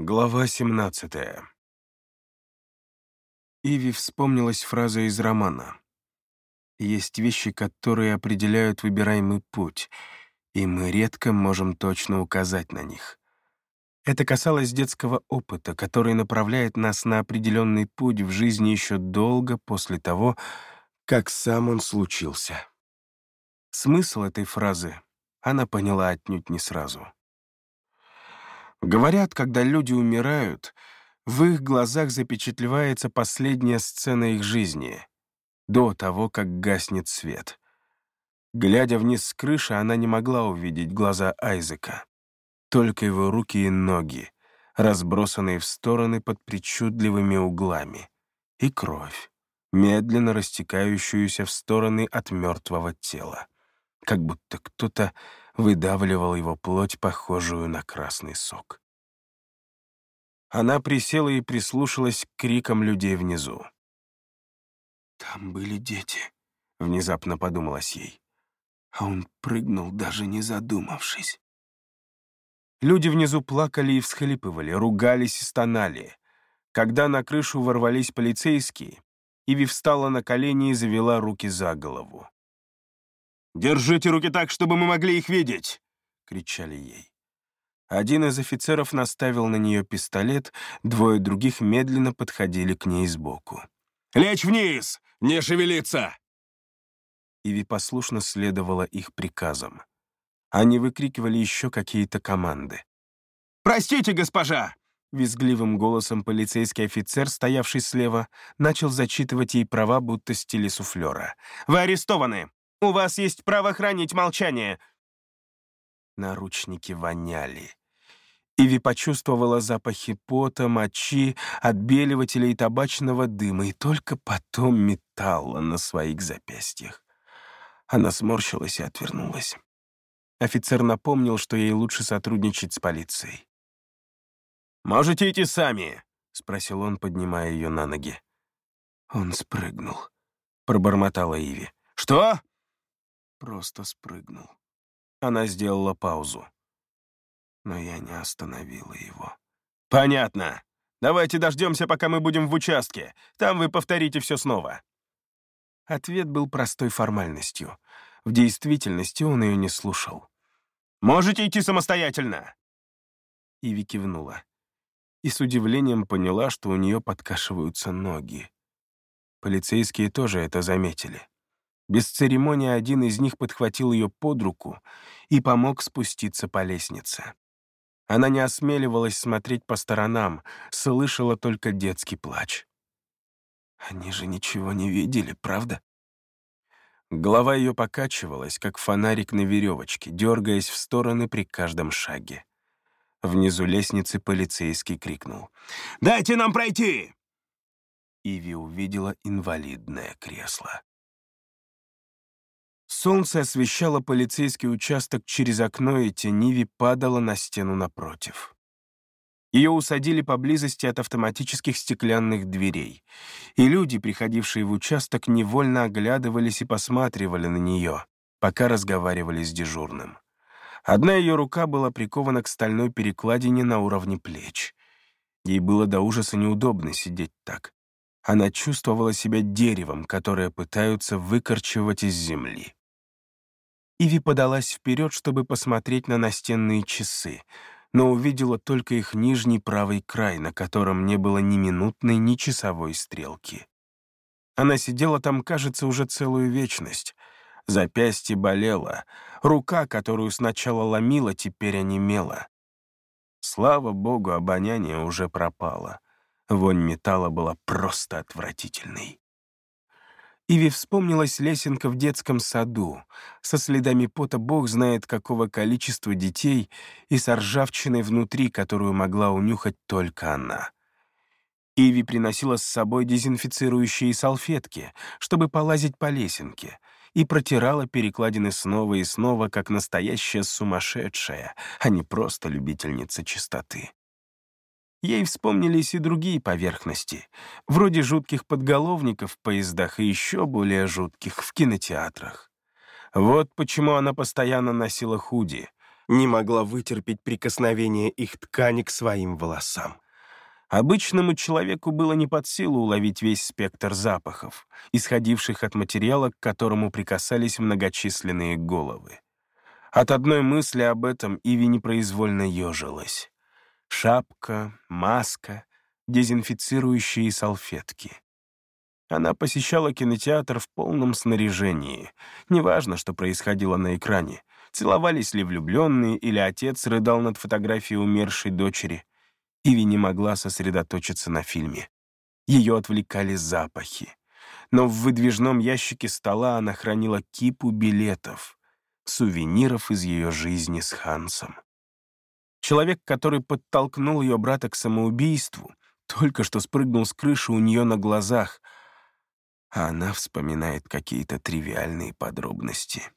Глава 17 Иви вспомнилась фраза из романа. «Есть вещи, которые определяют выбираемый путь, и мы редко можем точно указать на них. Это касалось детского опыта, который направляет нас на определенный путь в жизни еще долго после того, как сам он случился». Смысл этой фразы она поняла отнюдь не сразу. Говорят, когда люди умирают, в их глазах запечатлевается последняя сцена их жизни, до того, как гаснет свет. Глядя вниз с крыши, она не могла увидеть глаза Айзека, только его руки и ноги, разбросанные в стороны под причудливыми углами, и кровь, медленно растекающуюся в стороны от мертвого тела, как будто кто-то выдавливал его плоть, похожую на красный сок. Она присела и прислушалась к крикам людей внизу. «Там были дети», — внезапно подумалось ей. А он прыгнул, даже не задумавшись. Люди внизу плакали и всхлипывали, ругались и стонали. Когда на крышу ворвались полицейские, Иви встала на колени и завела руки за голову. «Держите руки так, чтобы мы могли их видеть!» — кричали ей. Один из офицеров наставил на нее пистолет, двое других медленно подходили к ней сбоку. «Лечь вниз! Не шевелиться!» Иви послушно следовала их приказам. Они выкрикивали еще какие-то команды. «Простите, госпожа!» Визгливым голосом полицейский офицер, стоявший слева, начал зачитывать ей права, будто стиле суфлера. «Вы арестованы! У вас есть право хранить молчание!» Наручники воняли. Иви почувствовала запахи пота, мочи, отбеливателя и табачного дыма, и только потом металла на своих запястьях. Она сморщилась и отвернулась. Офицер напомнил, что ей лучше сотрудничать с полицией. «Можете идти сами?» — спросил он, поднимая ее на ноги. Он спрыгнул, — пробормотала Иви. «Что?» Просто спрыгнул. Она сделала паузу. Но я не остановила его. «Понятно. Давайте дождемся, пока мы будем в участке. Там вы повторите все снова». Ответ был простой формальностью. В действительности он ее не слушал. «Можете идти самостоятельно!» Иви кивнула. И с удивлением поняла, что у нее подкашиваются ноги. Полицейские тоже это заметили. Без церемонии один из них подхватил ее под руку и помог спуститься по лестнице. Она не осмеливалась смотреть по сторонам, слышала только детский плач. Они же ничего не видели, правда? Голова ее покачивалась, как фонарик на веревочке, дергаясь в стороны при каждом шаге. Внизу лестницы полицейский крикнул. «Дайте нам пройти!» Иви увидела инвалидное кресло. Солнце освещало полицейский участок через окно, и тениви падала на стену напротив. Ее усадили поблизости от автоматических стеклянных дверей, и люди, приходившие в участок, невольно оглядывались и посматривали на нее, пока разговаривали с дежурным. Одна ее рука была прикована к стальной перекладине на уровне плеч. Ей было до ужаса неудобно сидеть так. Она чувствовала себя деревом, которое пытаются выкорчевать из земли. Иви подалась вперед, чтобы посмотреть на настенные часы, но увидела только их нижний правый край, на котором не было ни минутной, ни часовой стрелки. Она сидела там, кажется, уже целую вечность. Запястье болело, рука, которую сначала ломила, теперь онемела. Слава богу, обоняние уже пропало. Вонь металла была просто отвратительной. Иви вспомнилась лесенка в детском саду, со следами пота бог знает какого количества детей и с ржавчиной внутри, которую могла унюхать только она. Иви приносила с собой дезинфицирующие салфетки, чтобы полазить по лесенке, и протирала перекладины снова и снова, как настоящая сумасшедшая, а не просто любительница чистоты. Ей вспомнились и другие поверхности, вроде жутких подголовников в поездах и еще более жутких в кинотеатрах. Вот почему она постоянно носила худи, не могла вытерпеть прикосновение их ткани к своим волосам. Обычному человеку было не под силу уловить весь спектр запахов, исходивших от материала, к которому прикасались многочисленные головы. От одной мысли об этом Иви непроизвольно ежилась. Шапка, маска, дезинфицирующие салфетки. Она посещала кинотеатр в полном снаряжении. Неважно, что происходило на экране. Целовались ли влюбленные, или отец рыдал над фотографией умершей дочери. Иви не могла сосредоточиться на фильме. Ее отвлекали запахи. Но в выдвижном ящике стола она хранила кипу билетов, сувениров из ее жизни с Хансом. Человек, который подтолкнул ее брата к самоубийству, только что спрыгнул с крыши у нее на глазах, а она вспоминает какие-то тривиальные подробности.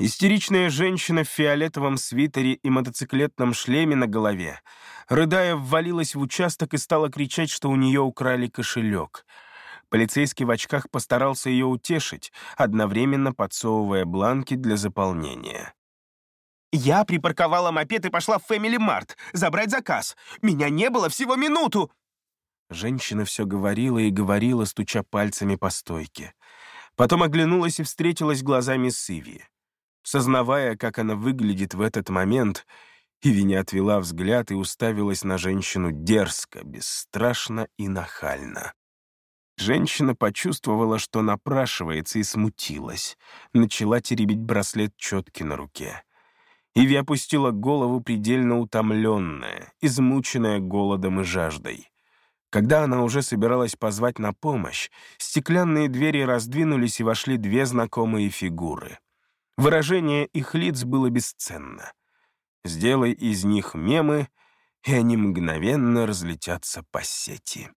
Истеричная женщина в фиолетовом свитере и мотоциклетном шлеме на голове, рыдая, ввалилась в участок и стала кричать, что у нее украли кошелек. Полицейский в очках постарался ее утешить, одновременно подсовывая бланки для заполнения. «Я припарковала мопед и пошла в Family Mart забрать заказ. Меня не было всего минуту!» Женщина все говорила и говорила, стуча пальцами по стойке. Потом оглянулась и встретилась глазами с Иви. Сознавая, как она выглядит в этот момент, Иви не отвела взгляд и уставилась на женщину дерзко, бесстрашно и нахально. Женщина почувствовала, что напрашивается, и смутилась. Начала теребить браслет четки на руке. Иви опустила голову предельно утомленная, измученная голодом и жаждой. Когда она уже собиралась позвать на помощь, стеклянные двери раздвинулись и вошли две знакомые фигуры. Выражение их лиц было бесценно. Сделай из них мемы, и они мгновенно разлетятся по сети.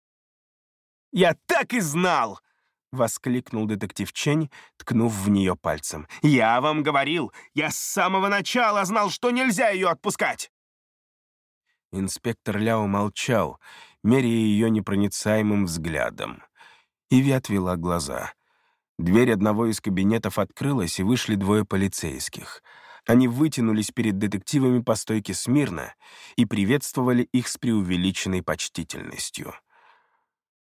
«Я так и знал!» — воскликнул детектив Чень, ткнув в нее пальцем. «Я вам говорил! Я с самого начала знал, что нельзя ее отпускать!» Инспектор Ляо молчал, меряя ее непроницаемым взглядом. Иви отвела глаза. Дверь одного из кабинетов открылась, и вышли двое полицейских. Они вытянулись перед детективами по стойке смирно и приветствовали их с преувеличенной почтительностью.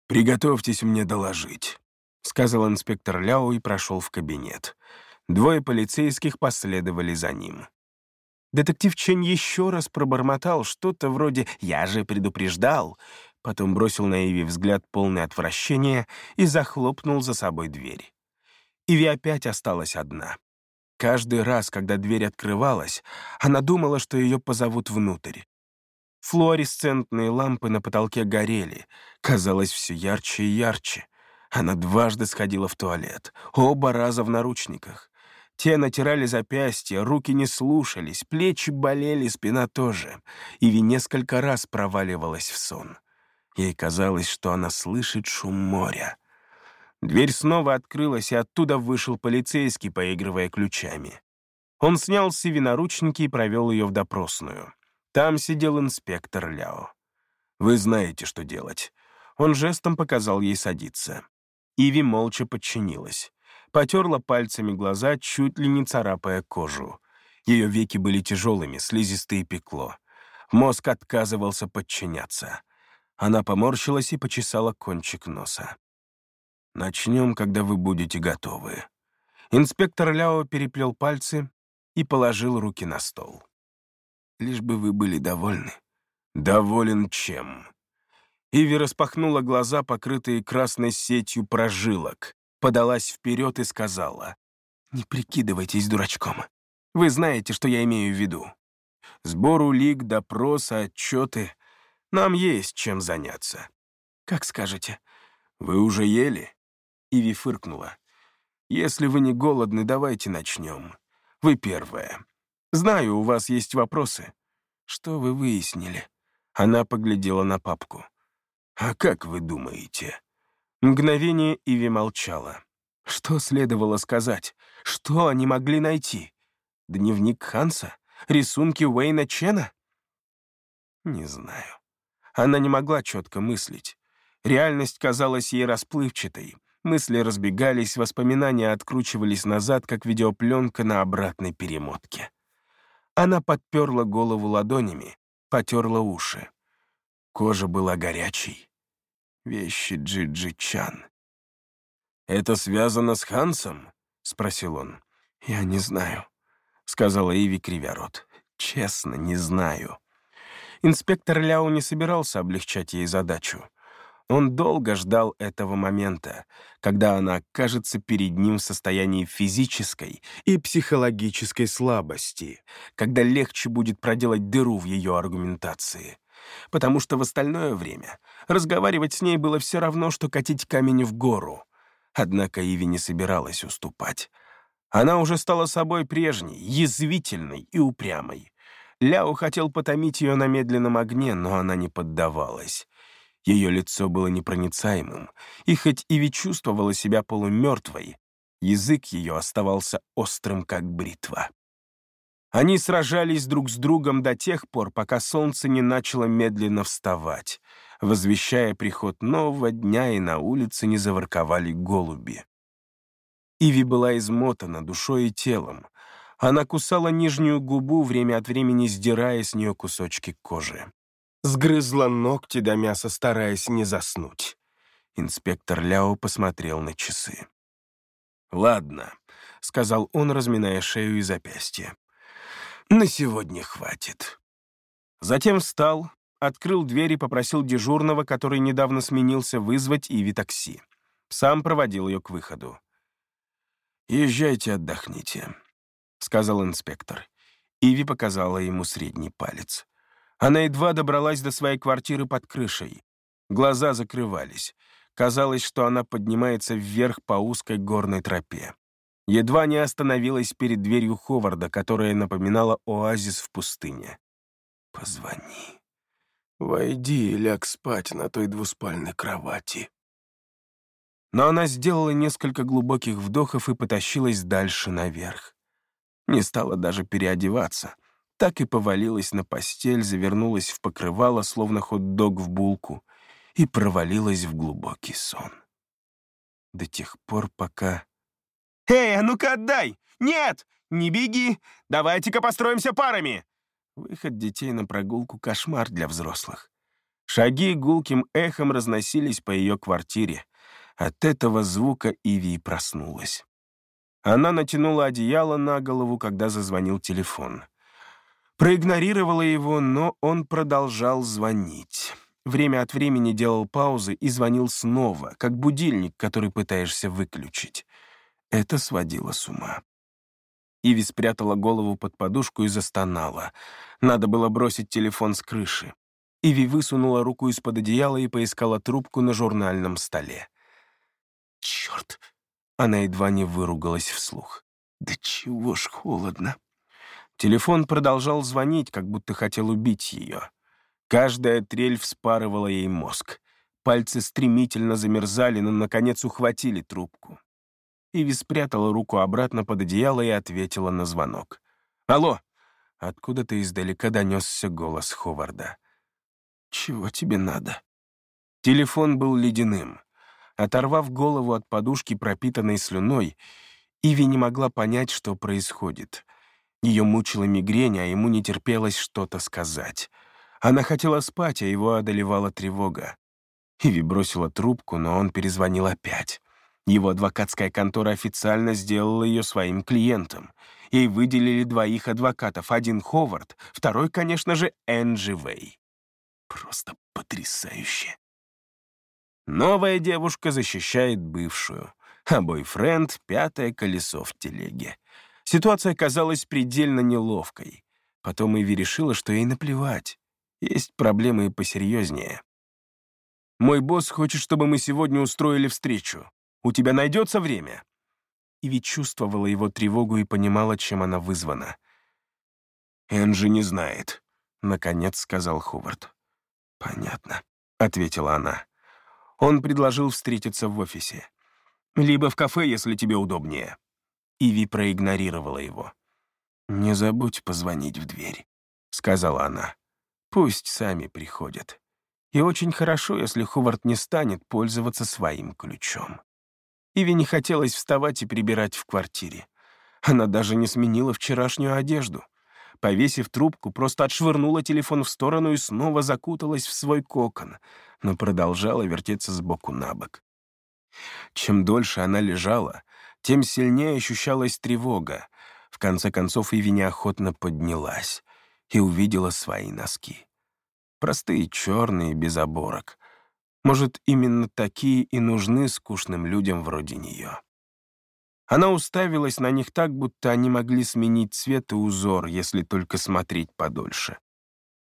«Приготовьтесь мне доложить», — сказал инспектор Ляо и прошел в кабинет. Двое полицейских последовали за ним. Детектив Чень еще раз пробормотал что-то вроде «я же предупреждал», потом бросил на Иви взгляд полный отвращения и захлопнул за собой дверь. Иви опять осталась одна. Каждый раз, когда дверь открывалась, она думала, что ее позовут внутрь. Флуоресцентные лампы на потолке горели, казалось, все ярче и ярче. Она дважды сходила в туалет, оба раза в наручниках. Те натирали запястья, руки не слушались, плечи болели, спина тоже. Иви несколько раз проваливалась в сон. Ей казалось, что она слышит шум моря. Дверь снова открылась, и оттуда вышел полицейский, поигрывая ключами. Он снял с Иви наручники и провел ее в допросную. Там сидел инспектор Ляо. «Вы знаете, что делать». Он жестом показал ей садиться. Иви молча подчинилась. Потерла пальцами глаза, чуть ли не царапая кожу. Ее веки были тяжелыми, слизистые пекло. Мозг отказывался подчиняться. Она поморщилась и почесала кончик носа. «Начнем, когда вы будете готовы». Инспектор Ляо переплел пальцы и положил руки на стол. «Лишь бы вы были довольны». «Доволен чем?» Иви распахнула глаза, покрытые красной сетью прожилок, подалась вперед и сказала, «Не прикидывайтесь дурачком. Вы знаете, что я имею в виду. Сбор улик, допросы, отчеты. Нам есть чем заняться. Как скажете. Вы уже ели?» Иви фыркнула. «Если вы не голодны, давайте начнем. Вы первая. Знаю, у вас есть вопросы. Что вы выяснили?» Она поглядела на папку. «А как вы думаете?» Мгновение Иви молчала. Что следовало сказать? Что они могли найти? Дневник Ханса? Рисунки Уэйна Чена? Не знаю. Она не могла четко мыслить. Реальность казалась ей расплывчатой. Мысли разбегались, воспоминания откручивались назад, как видеопленка на обратной перемотке. Она подперла голову ладонями, потерла уши. Кожа была горячей. Вещи Джиджи Чан. «Это связано с Хансом?» — спросил он. «Я не знаю», — сказала Иви, кривя рот. «Честно, не знаю». Инспектор Ляо не собирался облегчать ей задачу. Он долго ждал этого момента, когда она окажется перед ним в состоянии физической и психологической слабости, когда легче будет проделать дыру в ее аргументации. Потому что в остальное время разговаривать с ней было все равно, что катить камень в гору. Однако Иви не собиралась уступать. Она уже стала собой прежней, язвительной и упрямой. Ляо хотел потомить ее на медленном огне, но она не поддавалась. Ее лицо было непроницаемым, и хоть Иви чувствовала себя полумертвой, язык ее оставался острым, как бритва. Они сражались друг с другом до тех пор, пока солнце не начало медленно вставать, возвещая приход нового дня, и на улице не заворковали голуби. Иви была измотана душой и телом. Она кусала нижнюю губу, время от времени сдирая с нее кусочки кожи. Сгрызла ногти до мяса, стараясь не заснуть. Инспектор Ляо посмотрел на часы. «Ладно», — сказал он, разминая шею и запястье. «На сегодня хватит». Затем встал, открыл дверь и попросил дежурного, который недавно сменился, вызвать Иви такси. Сам проводил ее к выходу. «Езжайте, отдохните», — сказал инспектор. Иви показала ему средний палец. Она едва добралась до своей квартиры под крышей. Глаза закрывались. Казалось, что она поднимается вверх по узкой горной тропе. Едва не остановилась перед дверью Ховарда, которая напоминала оазис в пустыне. «Позвони. Войди и ляг спать на той двуспальной кровати». Но она сделала несколько глубоких вдохов и потащилась дальше наверх. Не стала даже переодеваться — так и повалилась на постель, завернулась в покрывало, словно хот-дог в булку, и провалилась в глубокий сон. До тех пор, пока... «Эй, а ну-ка отдай! Нет! Не беги! Давайте-ка построимся парами!» Выход детей на прогулку — кошмар для взрослых. Шаги гулким эхом разносились по ее квартире. От этого звука Иви проснулась. Она натянула одеяло на голову, когда зазвонил телефон. Проигнорировала его, но он продолжал звонить. Время от времени делал паузы и звонил снова, как будильник, который пытаешься выключить. Это сводило с ума. Иви спрятала голову под подушку и застонала. Надо было бросить телефон с крыши. Иви высунула руку из-под одеяла и поискала трубку на журнальном столе. «Черт!» Она едва не выругалась вслух. «Да чего ж холодно!» Телефон продолжал звонить, как будто хотел убить ее. Каждая трель вспарывала ей мозг. Пальцы стремительно замерзали, но, наконец, ухватили трубку. Иви спрятала руку обратно под одеяло и ответила на звонок. «Алло!» Откуда-то издалека донесся голос Ховарда. «Чего тебе надо?» Телефон был ледяным. Оторвав голову от подушки, пропитанной слюной, Иви не могла понять, что происходит — ее мучила мигрень, а ему не терпелось что-то сказать. Она хотела спать, а его одолевала тревога. Иви бросила трубку, но он перезвонил опять. Его адвокатская контора официально сделала ее своим клиентом. Ей выделили двоих адвокатов. Один Ховард, второй, конечно же, Энджи Вэй. Просто потрясающе. Новая девушка защищает бывшую, а бойфренд — пятое колесо в телеге. Ситуация казалась предельно неловкой. Потом Иви решила, что ей наплевать. Есть проблемы и посерьезнее. «Мой босс хочет, чтобы мы сегодня устроили встречу. У тебя найдется время?» Иви чувствовала его тревогу и понимала, чем она вызвана. «Энджи не знает», — наконец сказал Ховард. «Понятно», — ответила она. Он предложил встретиться в офисе. «Либо в кафе, если тебе удобнее». Иви проигнорировала его. «Не забудь позвонить в дверь», — сказала она. «Пусть сами приходят. И очень хорошо, если Ховард не станет пользоваться своим ключом». Иви не хотелось вставать и прибирать в квартире. Она даже не сменила вчерашнюю одежду. Повесив трубку, просто отшвырнула телефон в сторону и снова закуталась в свой кокон, но продолжала вертеться сбоку на бок. Чем дольше она лежала, тем сильнее ощущалась тревога. В конце концов, Иви неохотно поднялась и увидела свои носки. Простые черные, без оборок. Может, именно такие и нужны скучным людям вроде нее. Она уставилась на них так, будто они могли сменить цвет и узор, если только смотреть подольше.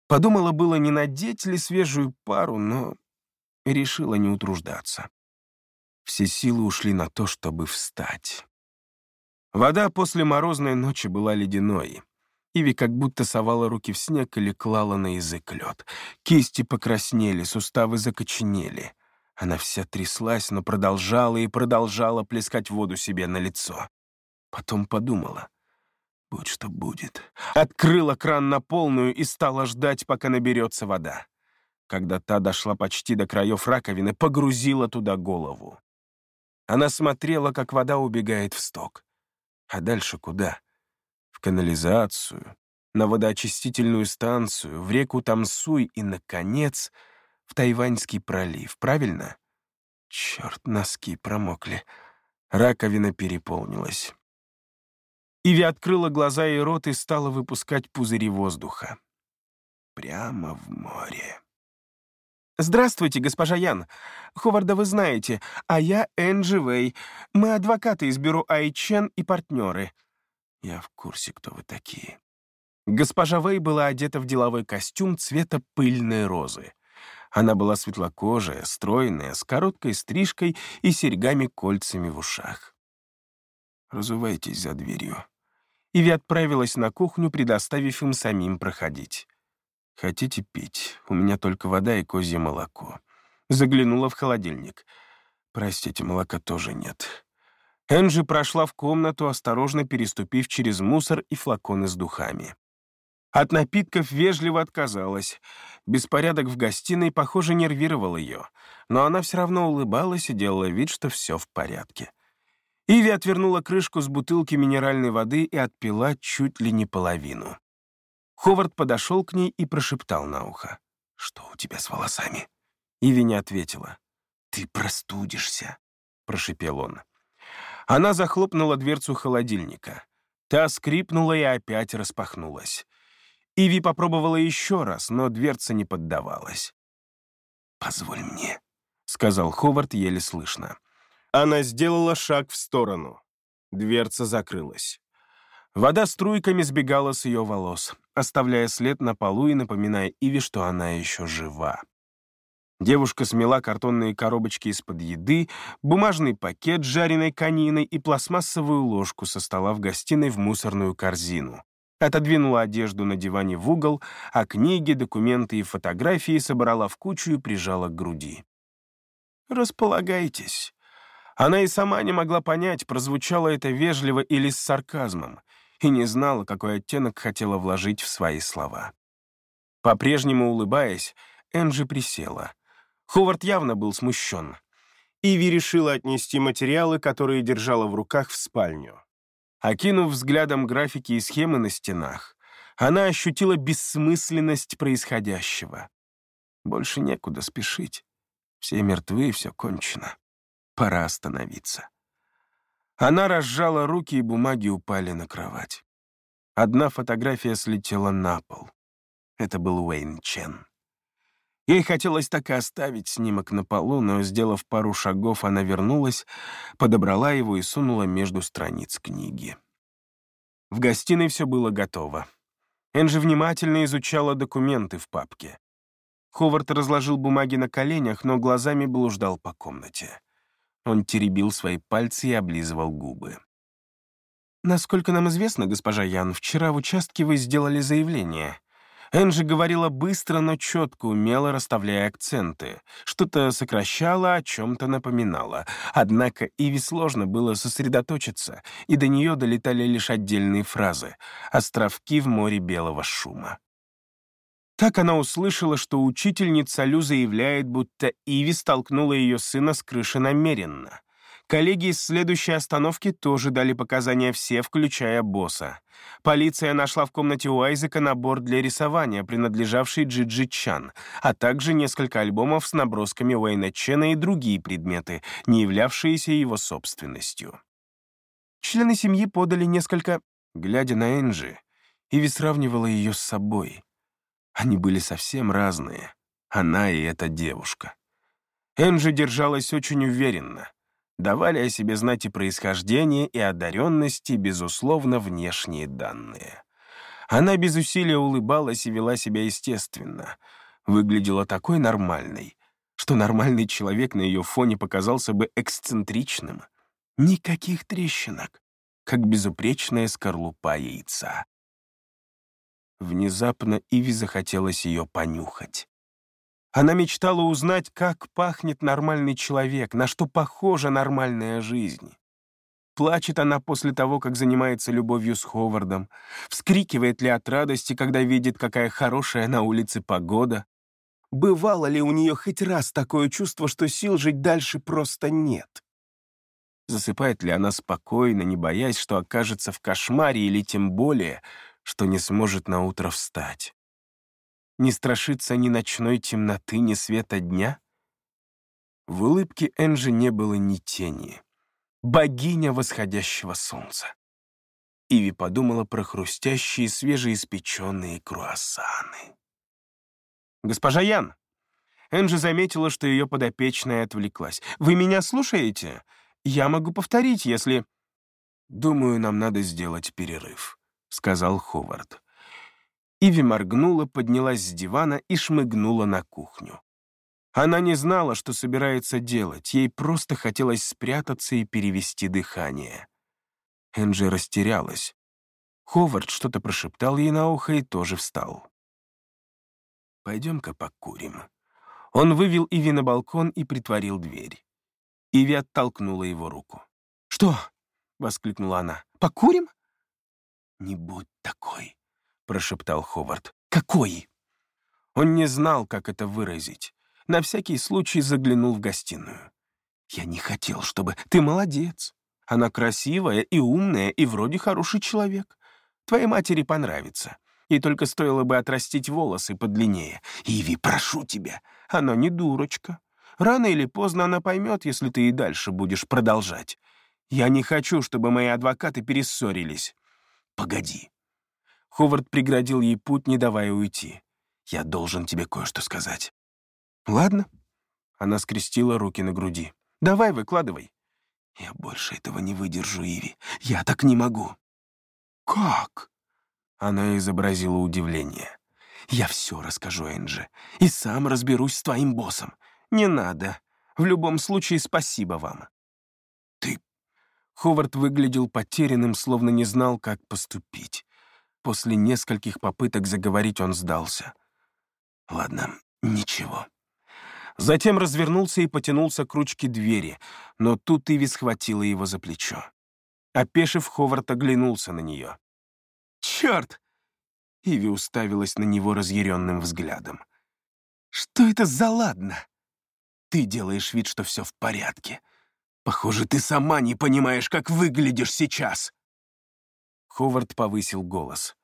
Подумала было, не надеть ли свежую пару, но решила не утруждаться. Все силы ушли на то, чтобы встать. Вода после морозной ночи была ледяной. Иви как будто совала руки в снег или клала на язык лед. Кисти покраснели, суставы закоченели. Она вся тряслась, но продолжала и продолжала плескать воду себе на лицо. Потом подумала. Будь что будет. Открыла кран на полную и стала ждать, пока наберется вода. Когда та дошла почти до краев раковины, погрузила туда голову. Она смотрела, как вода убегает в сток. А дальше куда? В канализацию, на водоочистительную станцию, в реку Тамсуй и, наконец, в Тайваньский пролив, правильно? Черт, носки промокли. Раковина переполнилась. Иви открыла глаза и рот и стала выпускать пузыри воздуха. Прямо в море. «Здравствуйте, госпожа Ян. Ховарда вы знаете, а я Энджи Вэй. Мы адвокаты из бюро Айчен и партнеры». «Я в курсе, кто вы такие». Госпожа Вэй была одета в деловой костюм цвета пыльной розы. Она была светлокожая, стройная, с короткой стрижкой и серьгами-кольцами в ушах. «Разувайтесь за дверью». Иви отправилась на кухню, предоставив им самим проходить. «Хотите пить? У меня только вода и козье молоко». Заглянула в холодильник. «Простите, молока тоже нет». Энджи прошла в комнату, осторожно переступив через мусор и флаконы с духами. От напитков вежливо отказалась. Беспорядок в гостиной, похоже, нервировал ее, но она все равно улыбалась и делала вид, что все в порядке. Иви отвернула крышку с бутылки минеральной воды и отпила чуть ли не половину. Ховард подошел к ней и прошептал на ухо. «Что у тебя с волосами?» Иви не ответила. «Ты простудишься», — прошепел он. Она захлопнула дверцу холодильника. Та скрипнула и опять распахнулась. Иви попробовала еще раз, но дверца не поддавалась. «Позволь мне», — сказал Ховард еле слышно. Она сделала шаг в сторону. Дверца закрылась. Вода струйками сбегала с ее волос, оставляя след на полу и напоминая Иви, что она еще жива. Девушка смела картонные коробочки из-под еды, бумажный пакет с жареной кониной и пластмассовую ложку со стола в гостиной в мусорную корзину отодвинула одежду на диване в угол, а книги, документы и фотографии собрала в кучу и прижала к груди. «Располагайтесь». Она и сама не могла понять, прозвучало это вежливо или с сарказмом, и не знала, какой оттенок хотела вложить в свои слова. По-прежнему улыбаясь, Энджи присела. Ховард явно был смущен. Иви решила отнести материалы, которые держала в руках, в спальню. Окинув взглядом графики и схемы на стенах, она ощутила бессмысленность происходящего. Больше некуда спешить. Все мертвы, все кончено. Пора остановиться. Она разжала руки, и бумаги упали на кровать. Одна фотография слетела на пол. Это был Уэйн Чен. Ей хотелось так и оставить снимок на полу, но, сделав пару шагов, она вернулась, подобрала его и сунула между страниц книги. В гостиной все было готово. Энджи внимательно изучала документы в папке. Ховард разложил бумаги на коленях, но глазами блуждал по комнате. Он теребил свои пальцы и облизывал губы. «Насколько нам известно, госпожа Ян, вчера в участке вы сделали заявление. Энджи говорила быстро, но четко, умело расставляя акценты. Что-то сокращала, о чем-то напоминала. Однако Иви сложно было сосредоточиться, и до нее долетали лишь отдельные фразы — островки в море белого шума. Так она услышала, что учительница Лю заявляет, будто Иви столкнула ее сына с крыши намеренно. Коллеги из следующей остановки тоже дали показания все, включая босса. Полиция нашла в комнате у Айзека набор для рисования, принадлежавший Джиджи Чан, а также несколько альбомов с набросками Уэйна Чена и другие предметы, не являвшиеся его собственностью. Члены семьи подали несколько... Глядя на Энджи, Иви сравнивала ее с собой. Они были совсем разные, она и эта девушка. Энджи держалась очень уверенно — давали о себе знать и происхождение, и одаренности, безусловно, внешние данные. Она без усилия улыбалась и вела себя естественно. Выглядела такой нормальной, что нормальный человек на ее фоне показался бы эксцентричным. Никаких трещинок, как безупречная скорлупа яйца. Внезапно Иви захотелось ее понюхать. Она мечтала узнать, как пахнет нормальный человек, на что похожа нормальная жизнь. Плачет она после того, как занимается любовью с Ховардом, вскрикивает ли от радости, когда видит, какая хорошая на улице погода. Бывало ли у нее хоть раз такое чувство, что сил жить дальше просто нет? Засыпает ли она спокойно, не боясь, что окажется в кошмаре или тем более, что не сможет наутро встать? Не страшится ни ночной темноты, ни света дня? В улыбке Энджи не было ни тени. Богиня восходящего солнца. Иви подумала про хрустящие свежеиспеченные круассаны. «Госпожа Ян!» Энджи заметила, что ее подопечная отвлеклась. «Вы меня слушаете? Я могу повторить, если...» «Думаю, нам надо сделать перерыв», — сказал Ховард. Иви моргнула, поднялась с дивана и шмыгнула на кухню. Она не знала, что собирается делать, ей просто хотелось спрятаться и перевести дыхание. Энджи растерялась. Ховард что-то прошептал ей на ухо и тоже встал. «Пойдем-ка покурим». Он вывел Иви на балкон и притворил дверь. Иви оттолкнула его руку. «Что?» — воскликнула она. «Покурим?» «Не будь такой», прошептал Ховард. «Какой?» Он не знал, как это выразить. На всякий случай заглянул в гостиную. «Я не хотел, чтобы... Ты молодец. Она красивая и умная, и вроде хороший человек. Твоей матери понравится. И только стоило бы отрастить волосы подлиннее. Иви, прошу тебя, она не дурочка. Рано или поздно она поймет, если ты и дальше будешь продолжать. Я не хочу, чтобы мои адвокаты перессорились. Погоди, Ховард преградил ей путь, не давая уйти. «Я должен тебе кое-что сказать». «Ладно». Она скрестила руки на груди. «Давай, выкладывай». «Я больше этого не выдержу, Иви. Я так не могу». «Как?» Она изобразила удивление. «Я все расскажу, Энджи, и сам разберусь с твоим боссом. Не надо. В любом случае, спасибо вам». «Ты...» Ховард выглядел потерянным, словно не знал, как поступить. После нескольких попыток заговорить он сдался. «Ладно, ничего». Затем развернулся и потянулся к ручке двери, но тут Иви схватила его за плечо. Опешив, Ховард оглянулся на нее. «Черт!» Иви уставилась на него разъяренным взглядом. «Что это за ладно? Ты делаешь вид, что все в порядке. Похоже, ты сама не понимаешь, как выглядишь сейчас». Ховард повысил голос.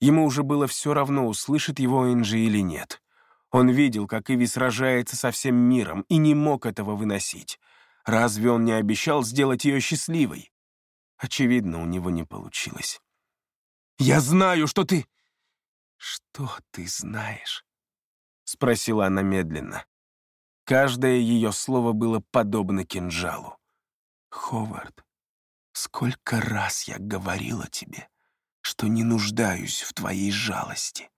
Ему уже было все равно, услышит его Энджи или нет. Он видел, как Иви сражается со всем миром, и не мог этого выносить. Разве он не обещал сделать ее счастливой? Очевидно, у него не получилось. «Я знаю, что ты...» «Что ты знаешь?» — спросила она медленно. Каждое ее слово было подобно кинжалу. «Ховард, сколько раз я говорила тебе, что не нуждаюсь в твоей жалости.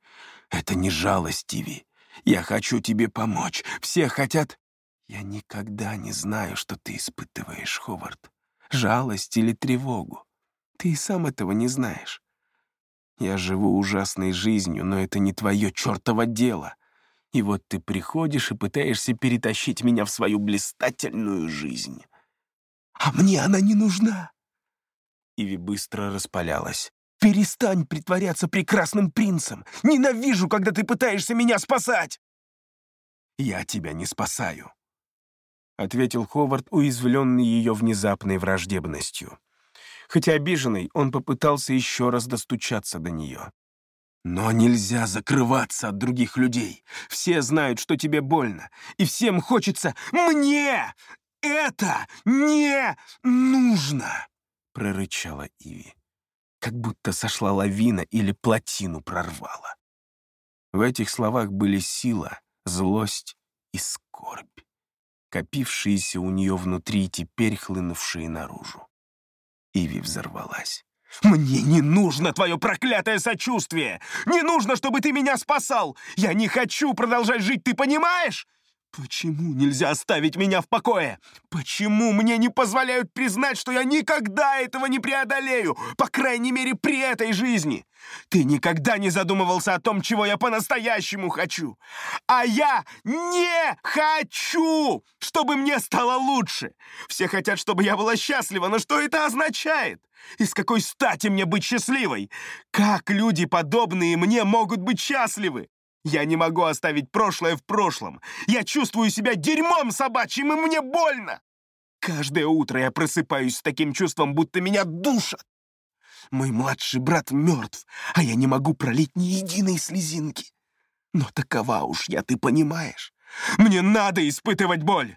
Это не жалость, Тиви. Я хочу тебе помочь. Все хотят... Я никогда не знаю, что ты испытываешь, Ховард. Жалость или тревогу. Ты и сам этого не знаешь. Я живу ужасной жизнью, но это не твое чертово дело. И вот ты приходишь и пытаешься перетащить меня в свою блистательную жизнь. А мне она не нужна. Иви быстро распалялась. Перестань притворяться прекрасным принцем! Ненавижу, когда ты пытаешься меня спасать!» «Я тебя не спасаю». ответил Ховард, уязвленный ее внезапной враждебностью. Хотя обиженный, он попытался еще раз достучаться до нее. «Но нельзя закрываться от других людей. Все знают, что тебе больно, и всем хочется «Мне это не нужно!» — прорычала Иви. Как будто сошла лавина или плотину прорвала. В этих словах были сила, злость и скорбь, копившиеся у нее внутри и теперь хлынувшие наружу. Иви взорвалась. «Мне не нужно твое проклятое сочувствие! Не нужно, чтобы ты меня спасал! Я не хочу продолжать жить, ты понимаешь? Почему нельзя оставить меня в покое? Почему мне не позволяют признать, что я никогда этого не преодолею, по крайней мере, при этой жизни? Ты никогда не задумывался о том, чего я по-настоящему хочу. А я не хочу, чтобы мне стало лучше. Все хотят, чтобы я была счастлива, но что это означает? И с какой стати мне быть счастливой? Как люди, подобные мне, могут быть счастливы? Я не могу оставить прошлое в прошлом. Я чувствую себя дерьмом собачьим, и мне больно. Каждое утро я просыпаюсь с таким чувством, будто меня душат. Мой младший брат мертв, а я не могу пролить ни единой слезинки. Но такова уж я, ты понимаешь. Мне надо испытывать боль.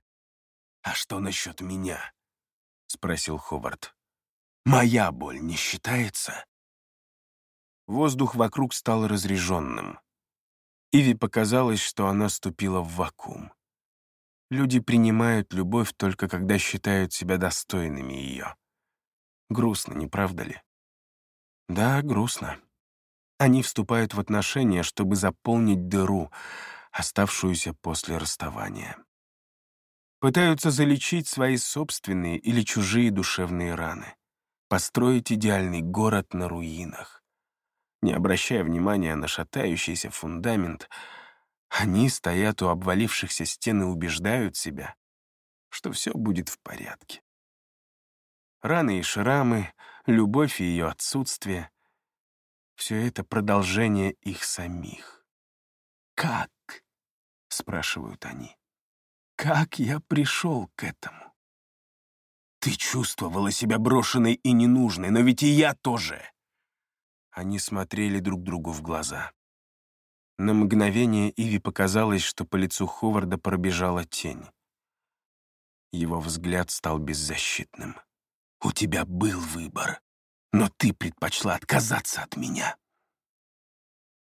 «А что насчет меня?» — спросил Ховард. «Моя боль не считается?» Воздух вокруг стал разреженным. Иви показалось, что она ступила в вакуум. Люди принимают любовь только когда считают себя достойными ее. Грустно, не правда ли? Да, грустно. Они вступают в отношения, чтобы заполнить дыру, оставшуюся после расставания. Пытаются залечить свои собственные или чужие душевные раны, построить идеальный город на руинах. Не обращая внимания на шатающийся фундамент, они стоят у обвалившихся стен и убеждают себя, что все будет в порядке. Раны и шрамы, любовь и ее отсутствие — все это продолжение их самих. «Как?» — спрашивают они. «Как я пришел к этому?» «Ты чувствовала себя брошенной и ненужной, но ведь и я тоже!» Они смотрели друг другу в глаза. На мгновение Иви показалось, что по лицу Ховарда пробежала тень. Его взгляд стал беззащитным. «У тебя был выбор, но ты предпочла отказаться от меня».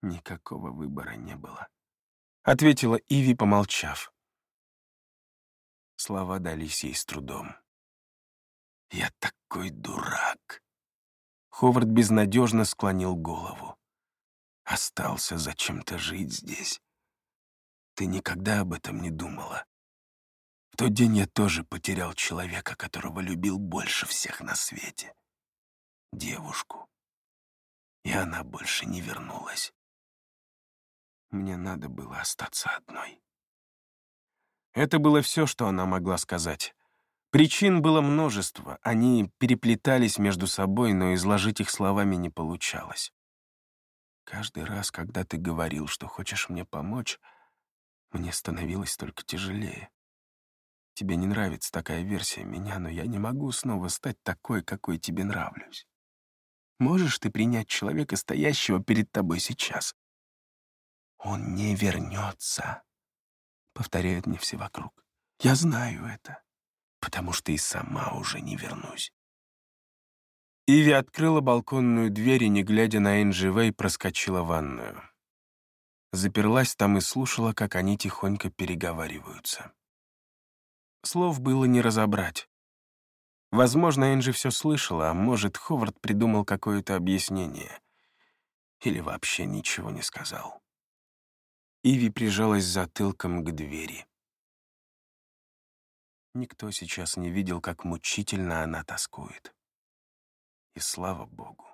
«Никакого выбора не было», — ответила Иви, помолчав. Слова дались ей с трудом. «Я такой дурак», Ховард безнадежно склонил голову. «Остался зачем-то жить здесь. Ты никогда об этом не думала. В тот день я тоже потерял человека, которого любил больше всех на свете. Девушку. И она больше не вернулась. Мне надо было остаться одной». Это было все, что она могла сказать. Причин было множество, они переплетались между собой, но изложить их словами не получалось. Каждый раз, когда ты говорил, что хочешь мне помочь, мне становилось только тяжелее. Тебе не нравится такая версия меня, но я не могу снова стать такой, какой тебе нравлюсь. Можешь ты принять человека, стоящего перед тобой сейчас? Он не вернется, — повторяют мне все вокруг. Я знаю это потому что и сама уже не вернусь. Иви открыла балконную дверь и, не глядя на Энджи Вэй, проскочила в ванную. Заперлась там и слушала, как они тихонько переговариваются. Слов было не разобрать. Возможно, Энджи все слышала, а может, Ховард придумал какое-то объяснение. Или вообще ничего не сказал. Иви прижалась затылком к двери. Никто сейчас не видел, как мучительно она тоскует. И слава богу.